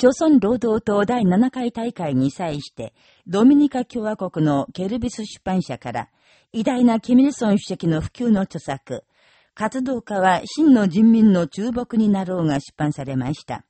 朝鮮労働党第7回大会に際して、ドミニカ共和国のケルビス出版社から、偉大なキミルソン主席の普及の著作、活動家は真の人民の注目になろうが出版されました。